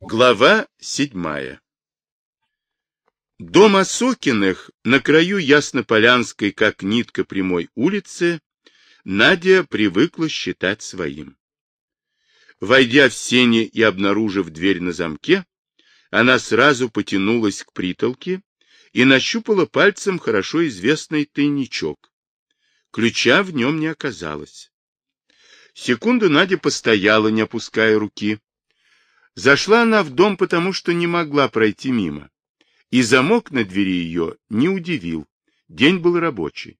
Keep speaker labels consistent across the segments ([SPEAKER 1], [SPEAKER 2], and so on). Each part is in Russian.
[SPEAKER 1] Глава седьмая Дом Осокиных на краю Яснополянской, как нитка прямой улицы, Надя привыкла считать своим. Войдя в сени и обнаружив дверь на замке, она сразу потянулась к притолке и нащупала пальцем хорошо известный тайничок. Ключа в нем не оказалось. Секунду Надя постояла, не опуская руки, Зашла она в дом, потому что не могла пройти мимо. И замок на двери ее не удивил. День был рабочий.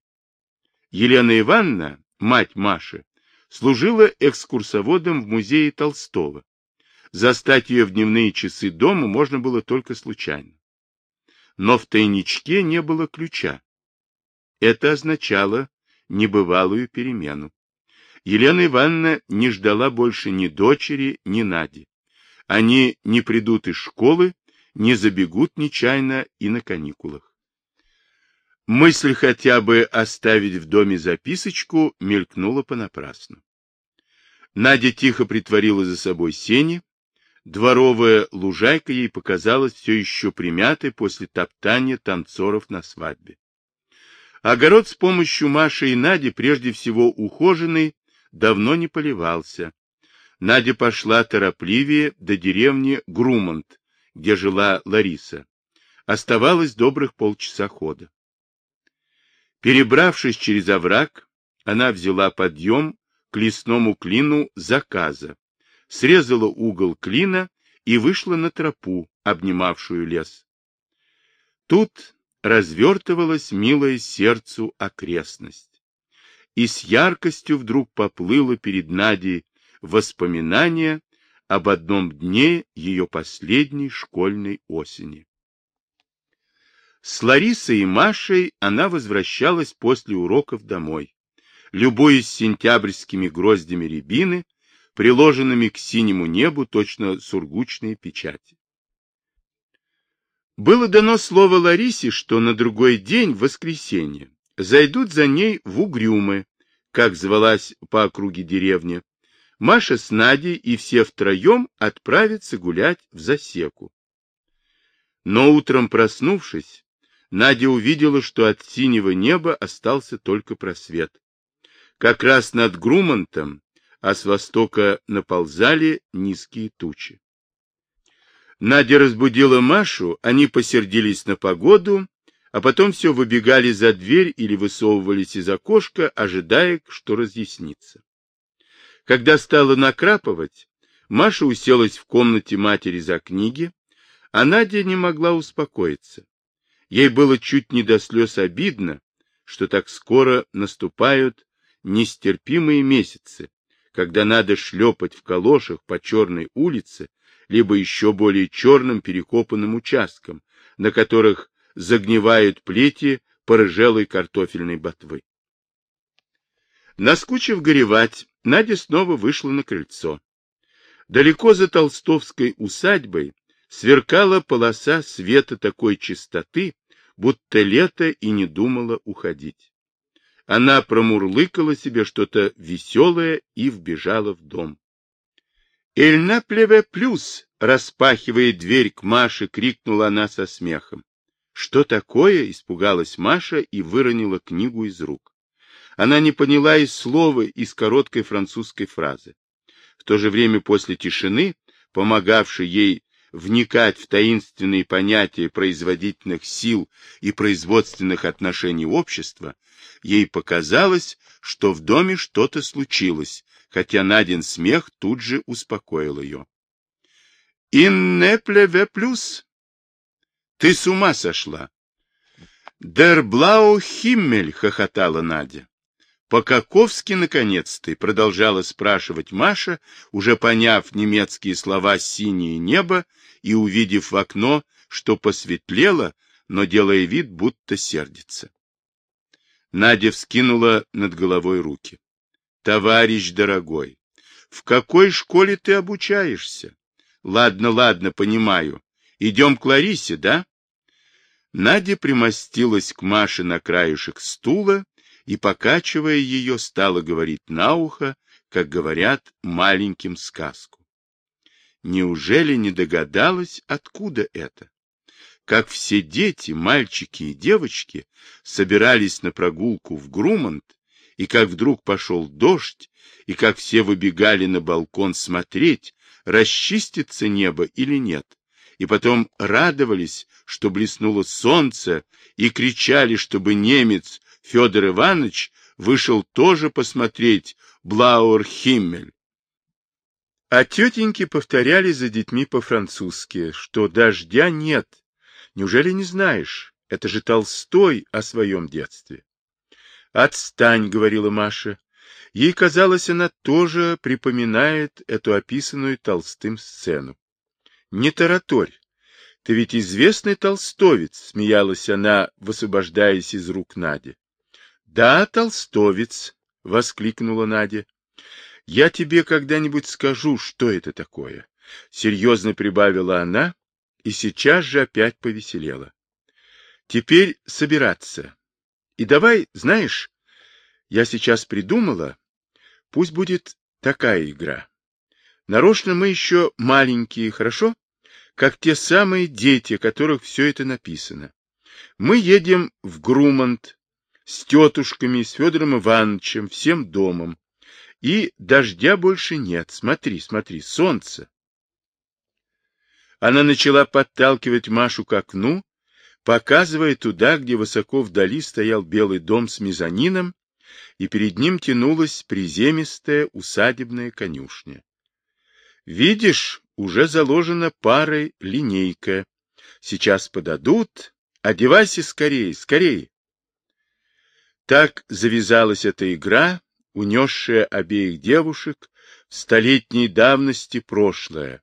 [SPEAKER 1] Елена Ивановна, мать Маши, служила экскурсоводом в музее Толстого. Застать ее в дневные часы дома можно было только случайно. Но в тайничке не было ключа. Это означало небывалую перемену. Елена Ивановна не ждала больше ни дочери, ни Нади. Они не придут из школы, не забегут нечаянно и на каникулах. Мысль хотя бы оставить в доме записочку мелькнула понапрасну. Надя тихо притворила за собой сени. Дворовая лужайка ей показалась все еще примятой после топтания танцоров на свадьбе. Огород с помощью Маши и Нади, прежде всего ухоженный, давно не поливался, Надя пошла торопливее до деревни Грумонт, где жила Лариса. Оставалось добрых полчаса хода. Перебравшись через овраг, она взяла подъем к лесному клину заказа, срезала угол клина и вышла на тропу, обнимавшую лес. Тут развертывалась милая сердцу окрестность. И с яркостью вдруг поплыла перед Надей воспоминания об одном дне ее последней школьной осени. С Ларисой и Машей она возвращалась после уроков домой, любуясь сентябрьскими гроздями рябины, приложенными к синему небу точно сургучные печати. Было дано слово Ларисе, что на другой день, в воскресенье, зайдут за ней в Угрюмы, как звалась по округе деревня, Маша с Надей и все втроем отправятся гулять в засеку. Но утром проснувшись, Надя увидела, что от синего неба остался только просвет. Как раз над Грумантом, а с востока наползали низкие тучи. Надя разбудила Машу, они посердились на погоду, а потом все выбегали за дверь или высовывались из окошка, ожидая, что разъяснится. Когда стало накрапывать, Маша уселась в комнате матери за книги, а Надя не могла успокоиться. Ей было чуть не до слез обидно, что так скоро наступают нестерпимые месяцы, когда надо шлепать в калошах по черной улице, либо еще более черным перекопанным участкам, на которых загнивают плети порыжелой картофельной ботвы. Наскучив горевать, Надя снова вышла на крыльцо. Далеко за толстовской усадьбой сверкала полоса света такой чистоты, будто лето и не думала уходить. Она промурлыкала себе что-то веселое и вбежала в дом. «Эльна плеве плюс!» — распахивая дверь к Маше, крикнула она со смехом. «Что такое?» — испугалась Маша и выронила книгу из рук. Она не поняла и слова из короткой французской фразы. В то же время после тишины, помогавшей ей вникать в таинственные понятия производительных сил и производственных отношений общества, ей показалось, что в доме что-то случилось, хотя Надин смех тут же успокоил ее. «Инне плеве плюс!» «Ты с ума сошла!» «Дер блау химмель!» — хохотала Надя. По-каковски, наконец-то, продолжала спрашивать Маша, уже поняв немецкие слова «синее небо» и увидев в окно, что посветлело, но делая вид, будто сердится. Надя вскинула над головой руки. «Товарищ дорогой, в какой школе ты обучаешься? Ладно, ладно, понимаю. Идем к Ларисе, да?» Надя примостилась к Маше на краешек стула и, покачивая ее, стала говорить на ухо, как говорят маленьким сказку. неужели не догадалась, откуда это? Как все дети, мальчики и девочки, собирались на прогулку в Грумант, и как вдруг пошел дождь, и как все выбегали на балкон смотреть, расчистится небо или нет, и потом радовались, что блеснуло солнце, и кричали, чтобы немец Федор Иванович вышел тоже посмотреть Блауэр Химмель. А тетеньки повторяли за детьми по-французски, что дождя нет. Неужели не знаешь? Это же Толстой о своем детстве. «Отстань», — говорила Маша. Ей казалось, она тоже припоминает эту описанную Толстым сцену. «Не тараторь. Ты ведь известный толстовец», — смеялась она, высвобождаясь из рук Нади. «Да, толстовец», — воскликнула Надя. «Я тебе когда-нибудь скажу, что это такое», — серьезно прибавила она и сейчас же опять повеселела. «Теперь собираться. И давай, знаешь, я сейчас придумала, пусть будет такая игра. Нарочно мы еще маленькие, хорошо? Как те самые дети, о которых все это написано. Мы едем в Грумант с тетушками, с Федором Ивановичем, всем домом. И дождя больше нет. Смотри, смотри, солнце. Она начала подталкивать Машу к окну, показывая туда, где высоко вдали стоял белый дом с мезонином, и перед ним тянулась приземистая усадебная конюшня. Видишь, уже заложена парой линейка. Сейчас подадут. Одевайся скорее, скорее. Так завязалась эта игра, унесшая обеих девушек в столетней давности прошлое,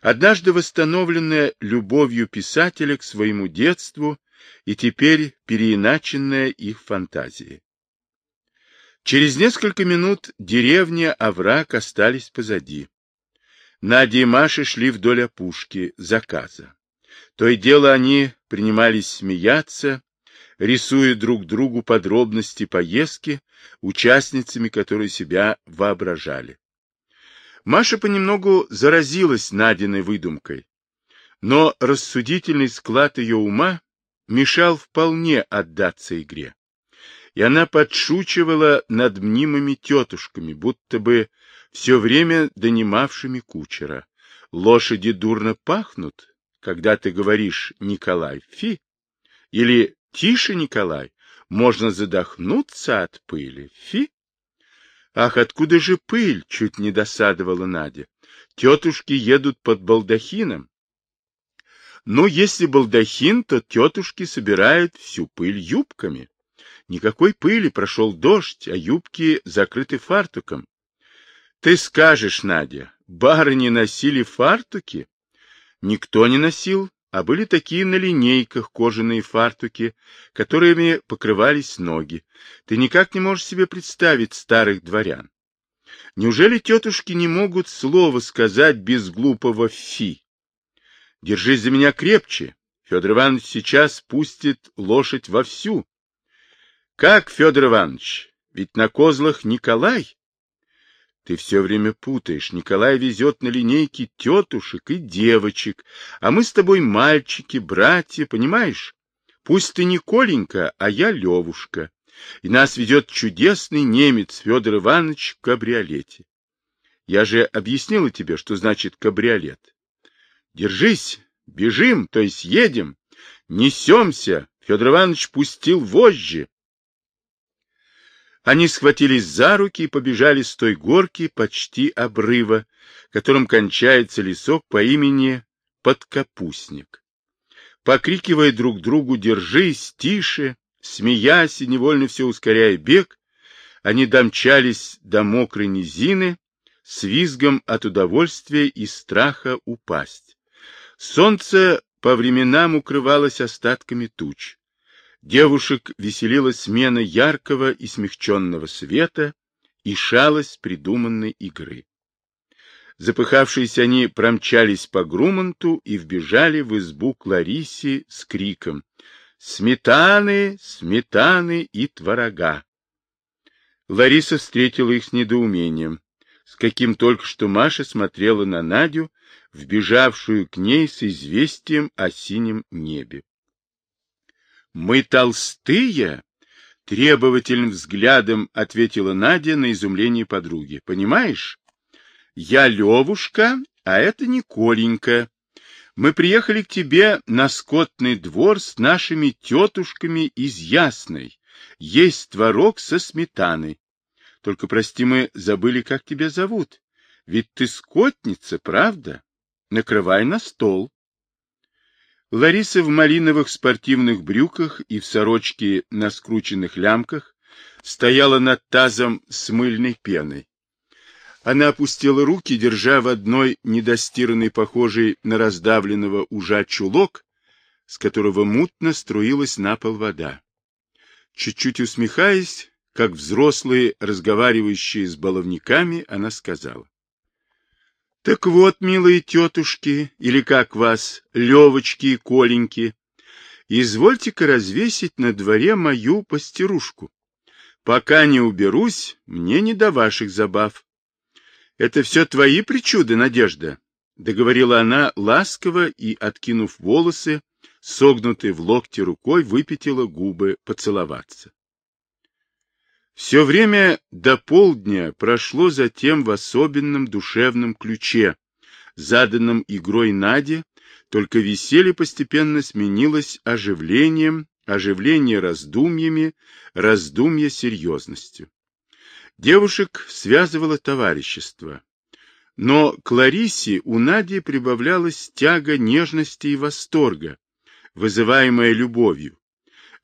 [SPEAKER 1] однажды восстановленная любовью писателя к своему детству и теперь переиначенная их фантазией. Через несколько минут деревня, овраг остались позади. Надя и Маша шли вдоль опушки заказа. То и дело они принимались смеяться, рисуя друг другу подробности поездки, участницами которой себя воображали. Маша понемногу заразилась Надиной выдумкой, но рассудительный склад ее ума мешал вполне отдаться игре. И она подшучивала над мнимыми тетушками, будто бы все время донимавшими кучера. Лошади дурно пахнут, когда ты говоришь «Николай, фи!» или «Тише, Николай, можно задохнуться от пыли, фи!» Ах, откуда же пыль? Чуть не досадовала Надя. Тетушки едут под балдахином. Ну, если балдахин, то тетушки собирают всю пыль юбками. Никакой пыли, прошел дождь, а юбки закрыты фартуком. Ты скажешь, Надя, барыни носили фартуки? Никто не носил, а были такие на линейках кожаные фартуки, которыми покрывались ноги. Ты никак не можешь себе представить старых дворян. Неужели тетушки не могут слова сказать без глупого «фи»? Держись за меня крепче. Федор Иванович сейчас пустит лошадь вовсю. Как, Федор Иванович? Ведь на козлах Николай. Ты все время путаешь. Николай везет на линейке тетушек и девочек, а мы с тобой мальчики, братья, понимаешь? Пусть ты не Коленька, а я Левушка. И нас ведет чудесный немец Федор Иванович в кабриолете. Я же объяснила тебе, что значит кабриолет. Держись, бежим, то есть едем, несемся. Федор Иванович пустил вожжи. Они схватились за руки и побежали с той горки почти обрыва, которым кончается лесок по имени Подкапустник. Покрикивая друг другу «Держись! Тише!», смеясь и невольно все ускоряя бег, они домчались до мокрой низины с визгом от удовольствия и страха упасть. Солнце по временам укрывалось остатками туч. Девушек веселила смена яркого и смягченного света и шалость придуманной игры. Запыхавшиеся они промчались по Груманту и вбежали в избу к Ларисе с криком «Сметаны, сметаны и творога!». Лариса встретила их с недоумением, с каким только что Маша смотрела на Надю, вбежавшую к ней с известием о синем небе. «Мы толстые?» — требовательным взглядом ответила Надя на изумление подруги. «Понимаешь? Я Левушка, а это Николенька. Мы приехали к тебе на скотный двор с нашими тетушками из Ясной. Есть творог со сметаной. Только, прости, мы забыли, как тебя зовут. Ведь ты скотница, правда? Накрывай на стол. Лариса в малиновых спортивных брюках и в сорочке на скрученных лямках стояла над тазом с мыльной пеной. Она опустила руки, держа в одной недостиранной, похожей на раздавленного ужа чулок, с которого мутно струилась на пол вода. Чуть-чуть усмехаясь, как взрослые, разговаривающие с баловниками, она сказала. — Так вот, милые тетушки, или как вас, Левочки и Коленьки, извольте-ка развесить на дворе мою пастерушку. Пока не уберусь, мне не до ваших забав. — Это все твои причуды, Надежда? — договорила она ласково и, откинув волосы, согнутой в локте рукой, выпятила губы поцеловаться. Все время до полдня прошло затем в особенном душевном ключе, заданном игрой Нади, только веселье постепенно сменилось оживлением, оживление раздумьями, раздумье серьезностью. Девушек связывало товарищество. Но к Ларисе у Нади прибавлялась тяга нежности и восторга, вызываемая любовью.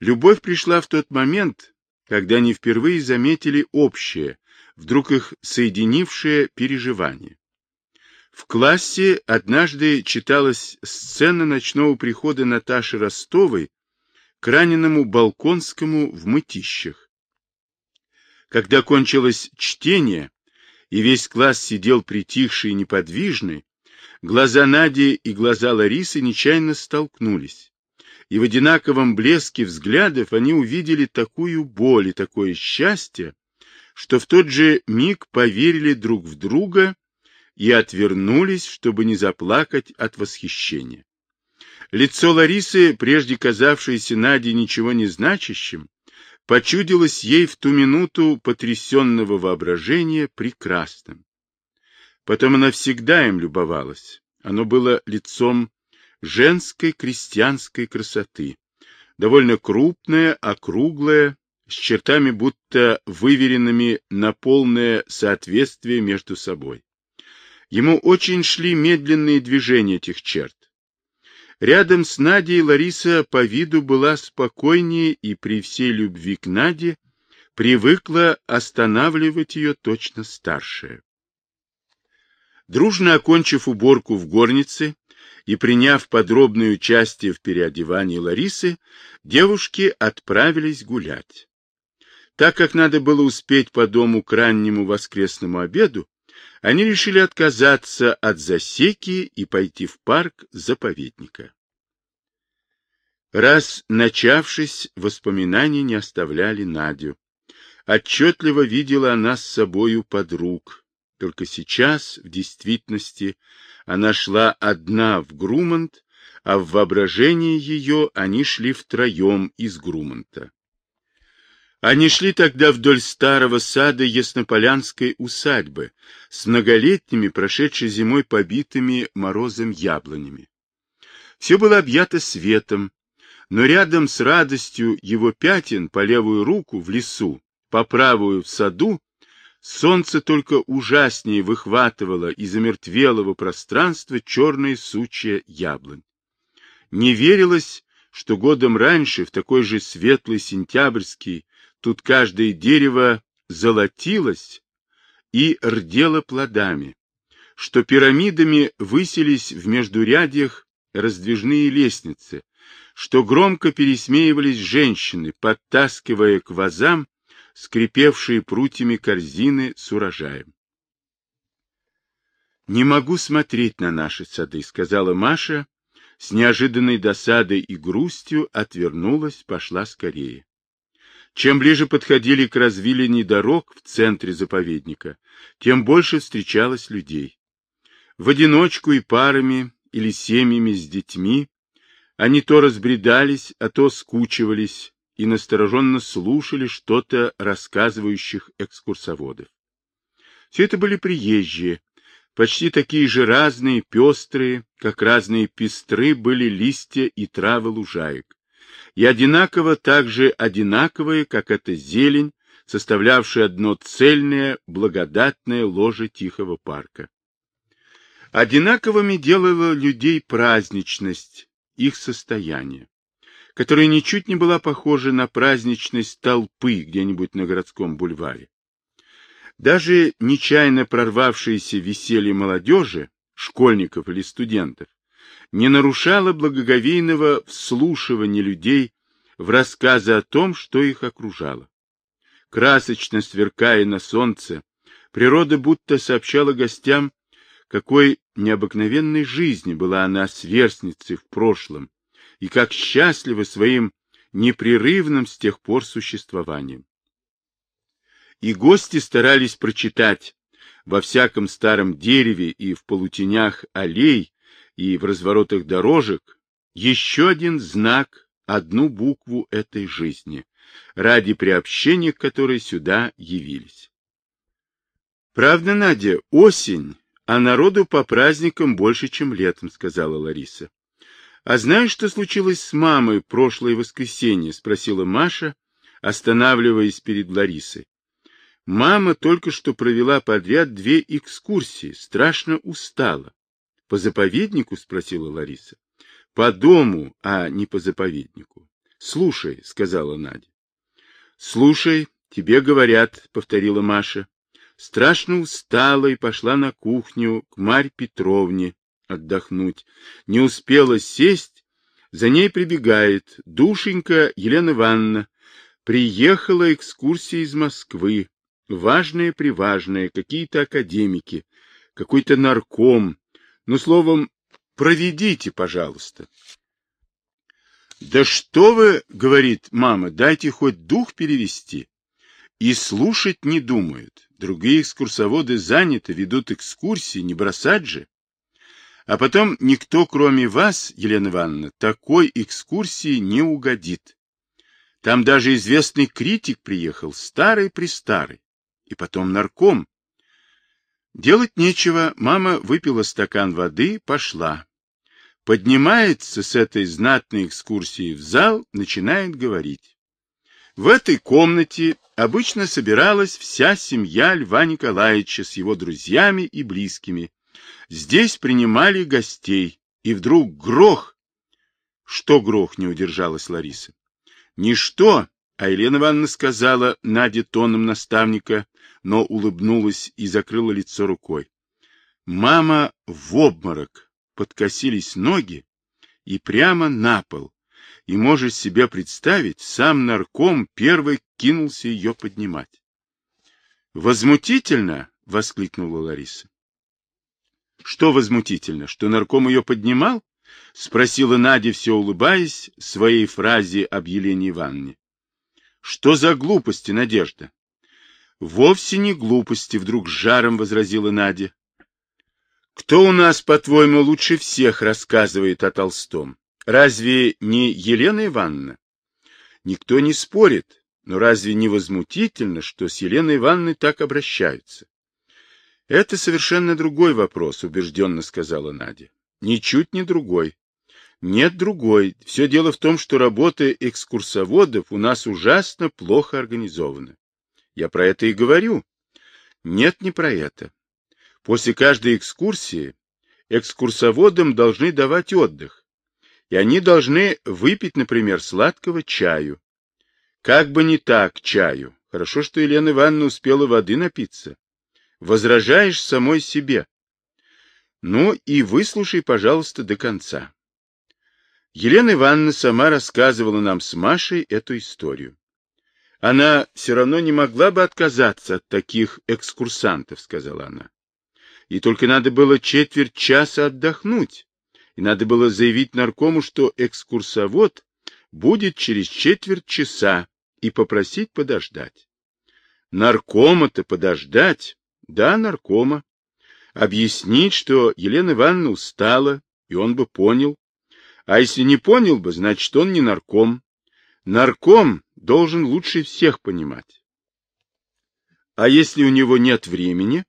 [SPEAKER 1] Любовь пришла в тот момент, когда они впервые заметили общее, вдруг их соединившее переживание. В классе однажды читалась сцена ночного прихода Наташи Ростовой к раненому Балконскому в мытищах. Когда кончилось чтение, и весь класс сидел притихший и неподвижный, глаза Нади и глаза Ларисы нечаянно столкнулись и в одинаковом блеске взглядов они увидели такую боль и такое счастье, что в тот же миг поверили друг в друга и отвернулись, чтобы не заплакать от восхищения. Лицо Ларисы, прежде казавшееся Наде ничего не значащим, почудилось ей в ту минуту потрясенного воображения прекрасным. Потом она всегда им любовалась. Оно было лицом женской крестьянской красоты, довольно крупная, округлая, с чертами будто выверенными на полное соответствие между собой. Ему очень шли медленные движения этих черт. Рядом с Надей Лариса по виду была спокойнее и при всей любви к Наде привыкла останавливать ее точно старшая. Дружно окончив уборку в горнице, и приняв подробное участие в переодевании Ларисы, девушки отправились гулять. Так как надо было успеть по дому к раннему воскресному обеду, они решили отказаться от засеки и пойти в парк заповедника. Раз начавшись, воспоминания не оставляли Надю. Отчетливо видела она с собою подруг. Только сейчас, в действительности, она шла одна в Грумант, а в воображении ее они шли втроем из Груманта. Они шли тогда вдоль старого сада Яснополянской усадьбы с многолетними, прошедшей зимой побитыми морозом яблонями. Все было объято светом, но рядом с радостью его пятен по левую руку в лесу, по правую в саду, Солнце только ужаснее выхватывало из омертвелого пространства черные сучья яблонь. Не верилось, что годом раньше, в такой же светлый сентябрьский, тут каждое дерево золотилось и рдело плодами, что пирамидами высились в междурядьях раздвижные лестницы, что громко пересмеивались женщины, подтаскивая к вазам скрипевшие прутьями корзины с урожаем. «Не могу смотреть на наши сады», — сказала Маша, с неожиданной досадой и грустью отвернулась, пошла скорее. Чем ближе подходили к развилине дорог в центре заповедника, тем больше встречалось людей. В одиночку и парами или семьями с детьми они то разбредались, а то скучивались и настороженно слушали что-то рассказывающих экскурсоводов. Все это были приезжие, почти такие же разные, пестрые, как разные пестры были листья и травы лужаек, и одинаково также одинаковые, как эта зелень, составлявшая одно цельное, благодатное ложе тихого парка. Одинаковыми делала людей праздничность, их состояние, которое ничуть не была похожа на праздничность толпы где-нибудь на городском бульваре. Даже нечаянно прорвавшееся веселье молодежи, школьников или студентов, не нарушало благоговейного вслушивания людей в рассказы о том, что их окружало. Красочно сверкая на солнце, природа будто сообщала гостям, какой необыкновенной жизни была она сверстницей в прошлом, и как счастлива своим непрерывным с тех пор существованием и гости старались прочитать во всяком старом дереве и в полутенях аллей и в разворотах дорожек еще один знак, одну букву этой жизни, ради приобщения к которой сюда явились. Правда, Надя, осень, а народу по праздникам больше, чем летом, сказала Лариса. А знаешь, что случилось с мамой прошлое воскресенье? спросила Маша, останавливаясь перед Ларисой. Мама только что провела подряд две экскурсии, страшно устала. — По заповеднику? — спросила Лариса. — По дому, а не по заповеднику. — Слушай, — сказала Надя. — Слушай, тебе говорят, — повторила Маша. Страшно устала и пошла на кухню к Марь Петровне отдохнуть. Не успела сесть, за ней прибегает душенька Елена Ивановна. Приехала экскурсия из Москвы важные-приважные, какие-то академики, какой-то нарком. Ну, словом, проведите, пожалуйста. Да что вы, говорит мама, дайте хоть дух перевести. И слушать не думают. Другие экскурсоводы заняты, ведут экскурсии, не бросать же. А потом никто, кроме вас, Елена Ивановна, такой экскурсии не угодит. Там даже известный критик приехал, старый-престарый и потом нарком. Делать нечего, мама выпила стакан воды, пошла. Поднимается с этой знатной экскурсии в зал, начинает говорить. В этой комнате обычно собиралась вся семья Льва Николаевича с его друзьями и близкими. Здесь принимали гостей, и вдруг грох. Что грох, не удержалась Лариса. Ничто, а Елена Ивановна сказала Наде тоном наставника, но улыбнулась и закрыла лицо рукой. Мама в обморок, подкосились ноги и прямо на пол. И можешь себе представить, сам нарком первый кинулся ее поднимать. «Возмутительно!» — воскликнула Лариса. «Что возмутительно? Что нарком ее поднимал?» — спросила Надя, все улыбаясь, своей фразе об Елене Ивановне. Что за глупости, Надежда? Вовсе не глупости, вдруг жаром возразила Надя. Кто у нас, по-твоему, лучше всех рассказывает о Толстом? Разве не Елена Ивановна? Никто не спорит, но разве не возмутительно, что с Еленой Ивановной так обращаются? Это совершенно другой вопрос, убежденно сказала Надя. Ничуть не другой. Нет другой. Все дело в том, что работа экскурсоводов у нас ужасно плохо организована. Я про это и говорю. Нет, не про это. После каждой экскурсии экскурсоводам должны давать отдых. И они должны выпить, например, сладкого чаю. Как бы не так чаю. Хорошо, что Елена Ивановна успела воды напиться. Возражаешь самой себе. Ну и выслушай, пожалуйста, до конца. Елена Ивановна сама рассказывала нам с Машей эту историю. Она все равно не могла бы отказаться от таких экскурсантов, сказала она. И только надо было четверть часа отдохнуть. И надо было заявить наркому, что экскурсовод будет через четверть часа и попросить подождать. Наркома-то подождать? Да, наркома. объяснить, что Елена Ивановна устала, и он бы понял. А если не понял бы, значит, он не нарком. Нарком должен лучше всех понимать. А если у него нет времени,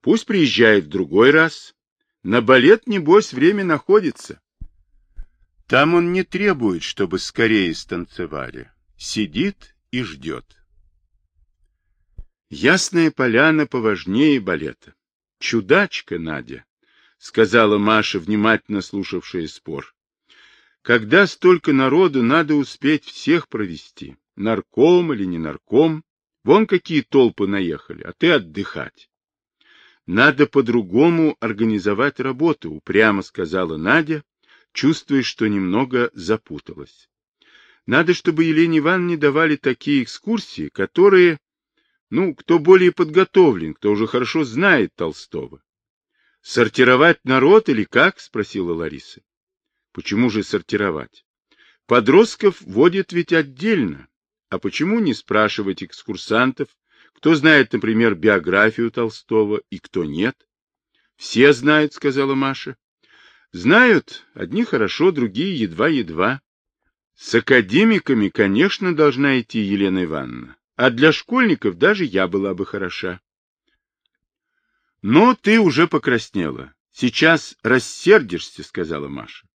[SPEAKER 1] пусть приезжает в другой раз. На балет, небось, время находится. Там он не требует, чтобы скорее станцевали. Сидит и ждет. Ясная поляна поважнее балета. Чудачка, Надя, — сказала Маша, внимательно слушавшая спор. Когда столько народу, надо успеть всех провести. Нарком или не нарком. Вон какие толпы наехали, а ты отдыхать. Надо по-другому организовать работу, упрямо сказала Надя, чувствуя, что немного запуталась. Надо, чтобы Елене Ивановне давали такие экскурсии, которые ну, кто более подготовлен, кто уже хорошо знает Толстого. Сортировать народ или как? спросила Лариса. Почему же сортировать? Подростков водят ведь отдельно. А почему не спрашивать экскурсантов, кто знает, например, биографию Толстого и кто нет? Все знают, сказала Маша. Знают, одни хорошо, другие едва-едва. С академиками, конечно, должна идти Елена Ивановна. А для школьников даже я была бы хороша. Но ты уже покраснела. Сейчас рассердишься, сказала Маша.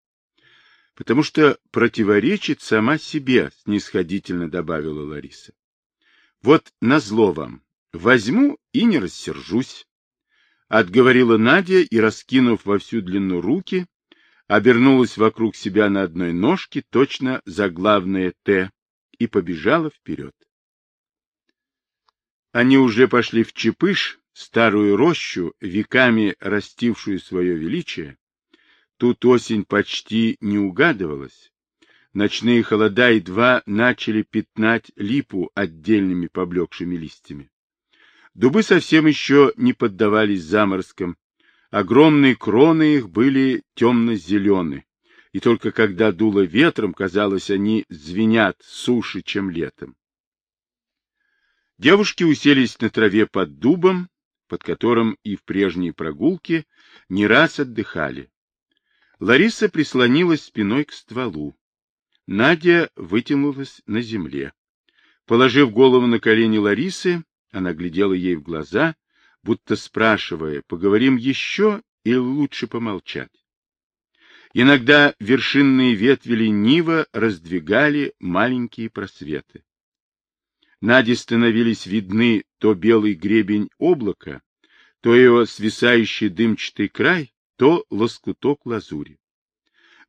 [SPEAKER 1] Потому что противоречит сама себе, снисходительно добавила Лариса. Вот назло вам. Возьму и не рассержусь. Отговорила Надя и, раскинув во всю длину руки, обернулась вокруг себя на одной ножке, точно за главное «Т», и побежала вперед. Они уже пошли в Чепыш, старую рощу, веками растившую свое величие. Тут осень почти не угадывалась. Ночные холода едва начали пятнать липу отдельными поблекшими листьями. Дубы совсем еще не поддавались заморозкам. Огромные кроны их были темно-зелены, и только когда дуло ветром, казалось, они звенят суше, чем летом. Девушки уселись на траве под дубом, под которым и в прежней прогулке не раз отдыхали. Лариса прислонилась спиной к стволу. Надя вытянулась на земле. Положив голову на колени Ларисы, она глядела ей в глаза, будто спрашивая, поговорим еще или лучше помолчать. Иногда вершинные ветви лениво раздвигали маленькие просветы. Наде становились видны то белый гребень облака, то его свисающий дымчатый край, то лоскуток лазури.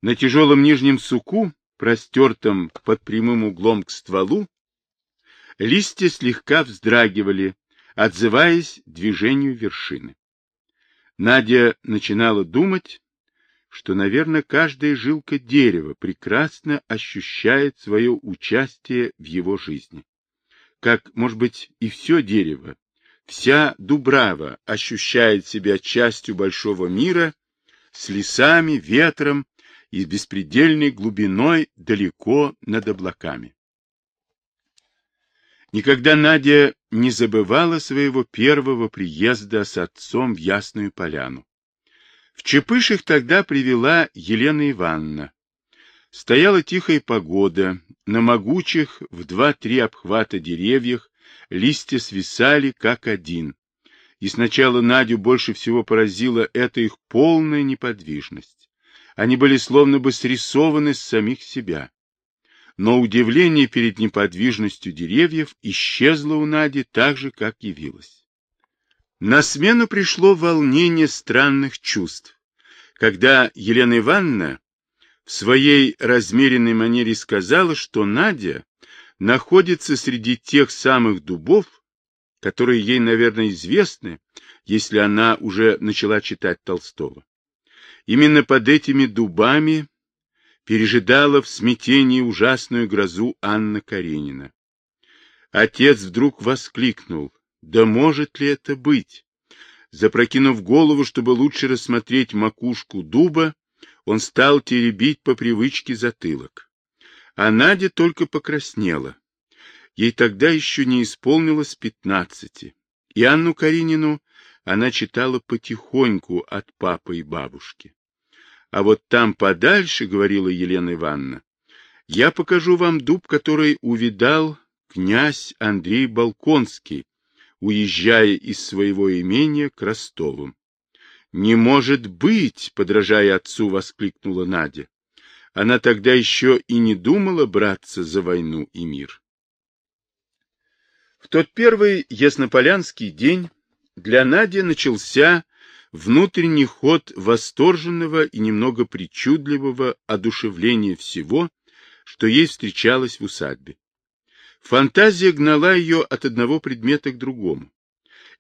[SPEAKER 1] На тяжелом нижнем суку, простертом под прямым углом к стволу, листья слегка вздрагивали, отзываясь движению вершины. Надя начинала думать, что, наверное, каждая жилка дерева прекрасно ощущает свое участие в его жизни как, может быть, и все дерево, вся Дубрава ощущает себя частью большого мира с лесами, ветром и беспредельной глубиной далеко над облаками. Никогда Надя не забывала своего первого приезда с отцом в Ясную Поляну. В Чепыш их тогда привела Елена Ивановна. Стояла тихая погода, на могучих в два-три обхвата деревьях листья свисали как один. И сначала Надю больше всего поразила эта их полная неподвижность. Они были словно бы срисованы с самих себя. Но удивление перед неподвижностью деревьев исчезло у Нади так же, как явилось. На смену пришло волнение странных чувств. Когда Елена Ивановна в своей размеренной манере сказала, что Надя находится среди тех самых дубов, которые ей, наверное, известны, если она уже начала читать Толстого. Именно под этими дубами пережидала в смятении ужасную грозу Анна Каренина. Отец вдруг воскликнул, да может ли это быть? Запрокинув голову, чтобы лучше рассмотреть макушку дуба, он стал теребить по привычке затылок. А Надя только покраснела. Ей тогда еще не исполнилось пятнадцати. И Анну Каринину она читала потихоньку от папы и бабушки. А вот там подальше, — говорила Елена Ивановна, — я покажу вам дуб, который увидал князь Андрей Балконский, уезжая из своего имения к Ростовым. — Не может быть! — подражая отцу, воскликнула Надя. Она тогда еще и не думала браться за войну и мир. В тот первый яснополянский день для Нади начался внутренний ход восторженного и немного причудливого одушевления всего, что ей встречалось в усадьбе. Фантазия гнала ее от одного предмета к другому,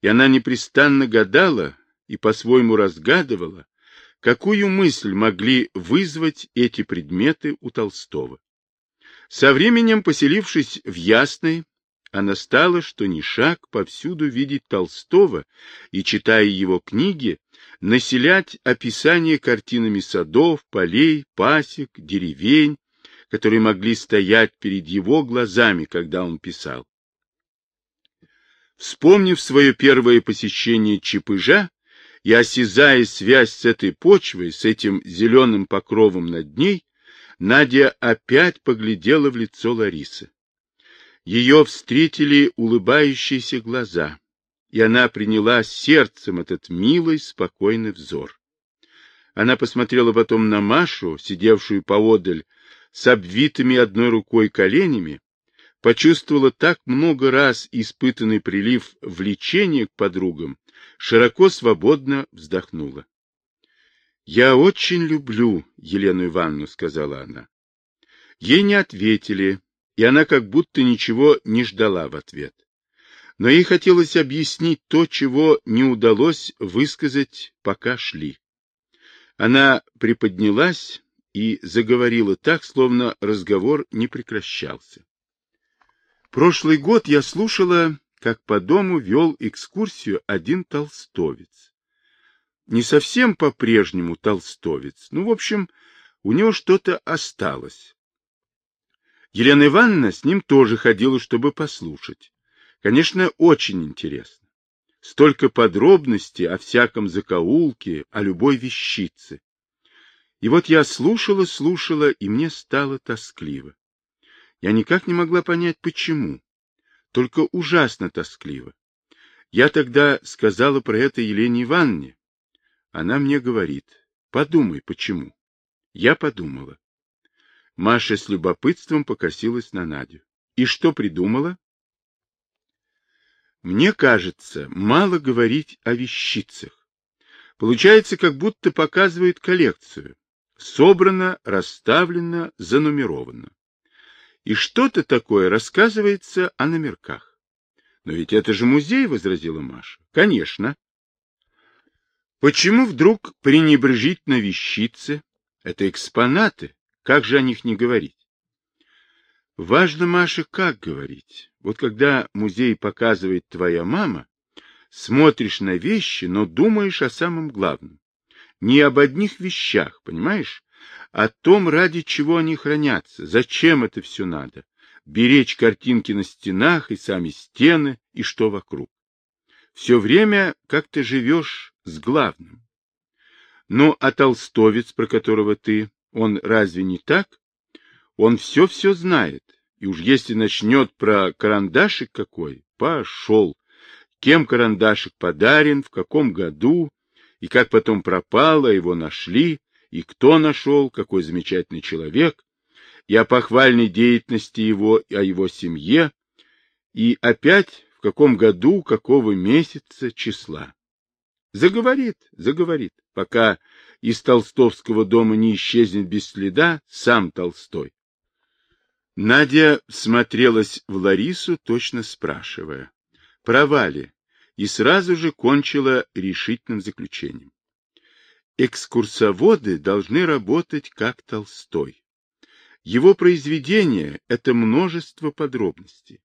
[SPEAKER 1] и она непрестанно гадала и по-своему разгадывала, какую мысль могли вызвать эти предметы у Толстого. Со временем, поселившись в Ясной, она стала, что ни шаг, повсюду видеть Толстого и, читая его книги, населять описание картинами садов, полей, пасек, деревень, которые могли стоять перед его глазами, когда он писал. Вспомнив свое первое посещение Чепыжа и осязая связь с этой почвой, с этим зеленым покровом над ней, Надя опять поглядела в лицо Ларисы. Ее встретили улыбающиеся глаза, и она приняла сердцем этот милый, спокойный взор. Она посмотрела потом на Машу, сидевшую поодаль, с обвитыми одной рукой коленями, почувствовала так много раз испытанный прилив влечения к подругам, широко свободно вздохнула. — Я очень люблю Елену Ивановну, — сказала она. Ей не ответили, и она как будто ничего не ждала в ответ. Но ей хотелось объяснить то, чего не удалось высказать, пока шли. Она приподнялась и заговорила так, словно разговор не прекращался. Прошлый год я слушала, как по дому вел экскурсию один толстовец. Не совсем по-прежнему толстовец, ну, в общем, у него что-то осталось. Елена Ивановна с ним тоже ходила, чтобы послушать. Конечно, очень интересно. Столько подробностей о всяком закоулке, о любой вещице. И вот я слушала, слушала, и мне стало тоскливо. Я никак не могла понять, почему. Только ужасно тоскливо. Я тогда сказала про это Елене Ивановне. Она мне говорит, подумай, почему. Я подумала. Маша с любопытством покосилась на Надю. И что придумала? Мне кажется, мало говорить о вещицах. Получается, как будто показывает коллекцию. Собрано, расставлено, занумеровано. И что-то такое рассказывается о номерках. Но ведь это же музей, возразила Маша. Конечно. Почему вдруг пренебрежить на вещицы? Это экспонаты, как же о них не говорить? Важно, Маша, как говорить. Вот когда музей показывает твоя мама, смотришь на вещи, но думаешь о самом главном. Не об одних вещах, понимаешь? О том, ради чего они хранятся, зачем это все надо. Беречь картинки на стенах и сами стены, и что вокруг. Все время как ты живешь с главным. Ну, а толстовец, про которого ты он разве не так? Он все-все знает. И уж если начнет про карандашик какой, пошел. Кем карандашик подарен, в каком году, и как потом пропало, его нашли, и кто нашел, какой замечательный человек, и о похвальной деятельности его, и о его семье, и опять в каком году, какого месяца, числа. Заговорит, заговорит, пока из толстовского дома не исчезнет без следа сам Толстой. Надя смотрелась в Ларису, точно спрашивая, права ли, и сразу же кончила решительным заключением. Экскурсоводы должны работать как Толстой. Его произведение — это множество подробностей.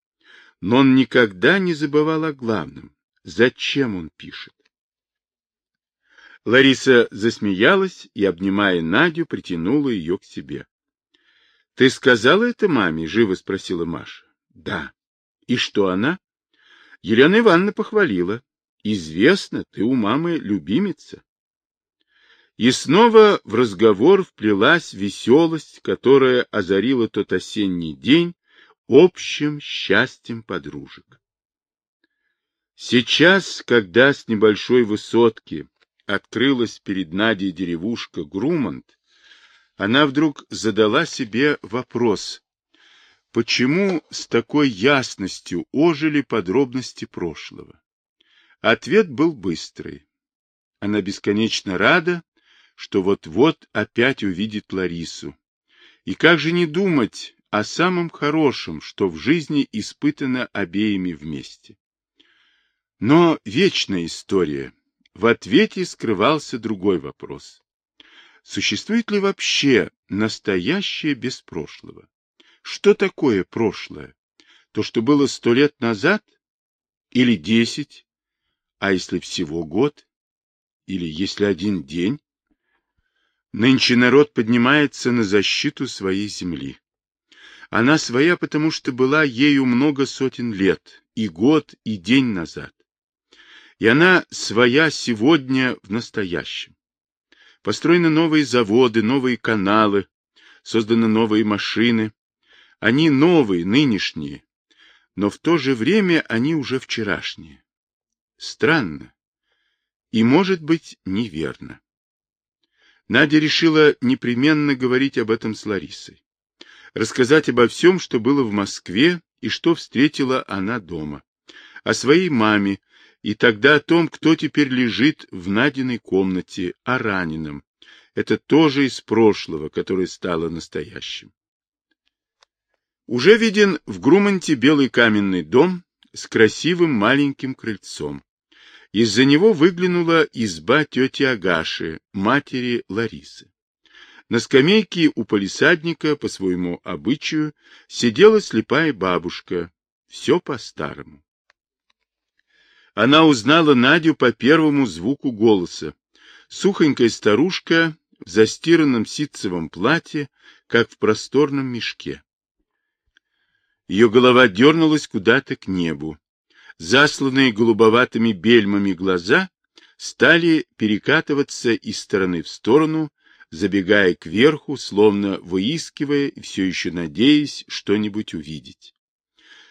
[SPEAKER 1] Но он никогда не забывал о главном. Зачем он пишет? Лариса засмеялась и, обнимая Надю, притянула ее к себе. — Ты сказала это маме? — живо спросила Маша. — Да. — И что она? Елена Ивановна похвалила. Известно, ты у мамы любимица. И снова в разговор вплелась веселость, которая озарила тот осенний день общим счастьем подружек. Сейчас, когда с небольшой высотки открылась перед Надей деревушка Грумант, она вдруг задала себе вопрос, почему с такой ясностью ожили подробности прошлого. Ответ был быстрый. Она бесконечно рада, что вот-вот опять увидит Ларису. И как же не думать о самом хорошем, что в жизни испытано обеими вместе. Но вечная история. В ответе скрывался другой вопрос. Существует ли вообще настоящее без прошлого? Что такое прошлое? То, что было сто лет назад? Или десять? А если всего год? Или если один день? Нынче народ поднимается на защиту своей земли. Она своя, потому что была ею много сотен лет, и год, и день назад и она своя сегодня в настоящем. Построены новые заводы, новые каналы, созданы новые машины. Они новые, нынешние, но в то же время они уже вчерашние. Странно и, может быть, неверно. Надя решила непременно говорить об этом с Ларисой. Рассказать обо всем, что было в Москве и что встретила она дома. О своей маме, и тогда о том, кто теперь лежит в Надиной комнате, о раненом. Это тоже из прошлого, которое стало настоящим. Уже виден в Груманте белый каменный дом с красивым маленьким крыльцом. Из-за него выглянула изба тети Агаши, матери Ларисы. На скамейке у полисадника, по своему обычаю, сидела слепая бабушка. Все по-старому. Она узнала Надю по первому звуку голоса. Сухонькая старушка в застиранном ситцевом платье, как в просторном мешке. Ее голова дернулась куда-то к небу. Засланные голубоватыми бельмами глаза стали перекатываться из стороны в сторону, забегая кверху, словно выискивая и все еще надеясь что-нибудь увидеть.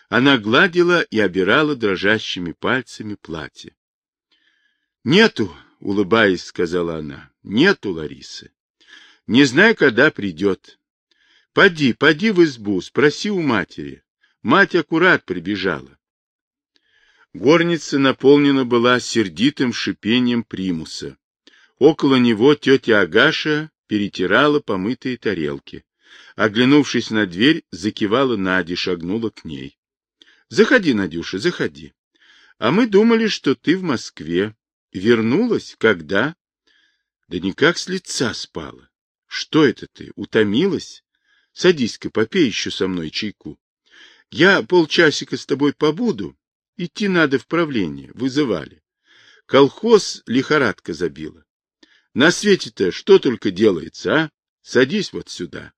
[SPEAKER 1] Она гладила и обирала дрожащими пальцами платье. — Нету, — улыбаясь, сказала она, — нету Ларисы. Не знаю, когда придет. Поди, поди в избу, спроси у матери. Мать аккурат прибежала. Горница наполнена была сердитым шипением примуса. Около него тетя Агаша перетирала помытые тарелки. Оглянувшись на дверь, закивала Наде, шагнула к ней. Заходи, Надюша, заходи. А мы думали, что ты в Москве. Вернулась? Когда? Да никак с лица спала. Что это ты, утомилась? Садись-ка, попей еще со мной чайку. Я полчасика с тобой побуду. Идти надо в правление, вызывали. Колхоз лихорадка забила. На свете-то что только делается, а? Садись вот сюда.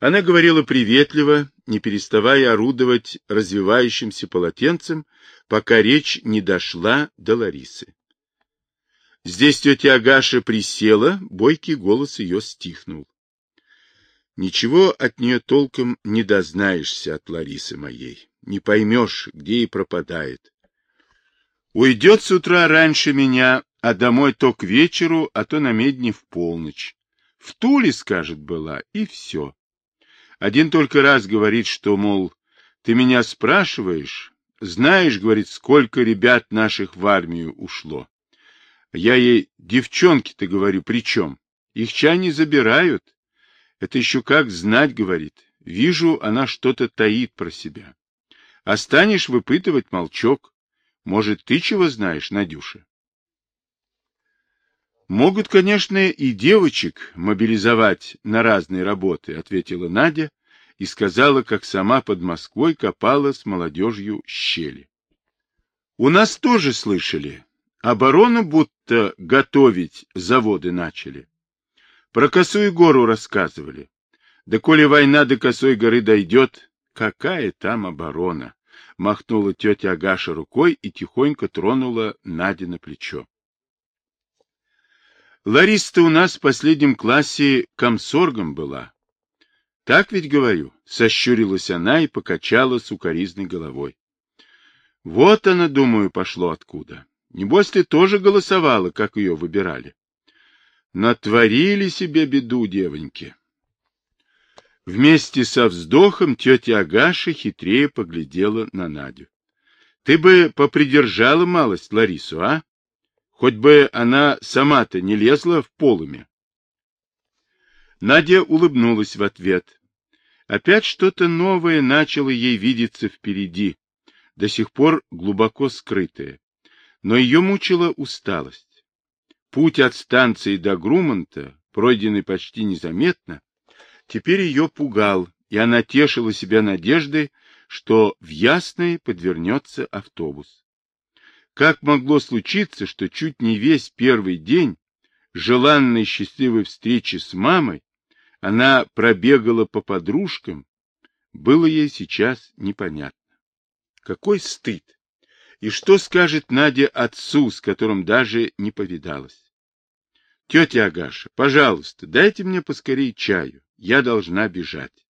[SPEAKER 1] Она говорила приветливо, не переставая орудовать развивающимся полотенцем, пока речь не дошла до Ларисы. Здесь тетя Агаша присела, бойкий голос ее стихнул. Ничего от нее толком не дознаешься от Ларисы моей, не поймешь, где и пропадает. Уйдет с утра раньше меня, а домой то к вечеру, а то на медне в полночь. В Туле, скажет, была, и все. Один только раз говорит, что, мол, ты меня спрашиваешь, знаешь, говорит, сколько ребят наших в армию ушло. Я ей, девчонки-то говорю, при чем? Их чай не забирают. Это еще как знать, говорит. Вижу, она что-то таит про себя. А станешь выпытывать молчок. Может, ты чего знаешь, Надюша? Могут, конечно, и девочек мобилизовать на разные работы, ответила Надя и сказала, как сама под Москвой копала с молодежью щели. У нас тоже слышали. Оборону будто готовить заводы начали. Про Косую гору рассказывали. Да коли война до Косой горы дойдет, какая там оборона? махнула тетя Агаша рукой и тихонько тронула Надя на плечо. Лариса у нас в последнем классе комсоргом была. Так ведь говорю, сощурилась она и покачала сукоризной головой. Вот она, думаю, пошло откуда. Небось, ты тоже голосовала, как ее выбирали. Натворили себе беду, девоньки. Вместе со вздохом тетя Агаша хитрее поглядела на Надю. Ты бы попридержала малость Ларису, а? Хоть бы она сама-то не лезла в полыми. Надя улыбнулась в ответ. Опять что-то новое начало ей видеться впереди, до сих пор глубоко скрытое. Но ее мучила усталость. Путь от станции до Груманта, пройденный почти незаметно, теперь ее пугал, и она тешила себя надеждой, что в Ясной подвернется автобус. Как могло случиться, что чуть не весь первый день желанной счастливой встречи с мамой она пробегала по подружкам, было ей сейчас непонятно. Какой стыд! И что скажет Надя отцу, с которым даже не повидалась? Тетя Агаша, пожалуйста, дайте мне поскорее чаю. Я должна бежать.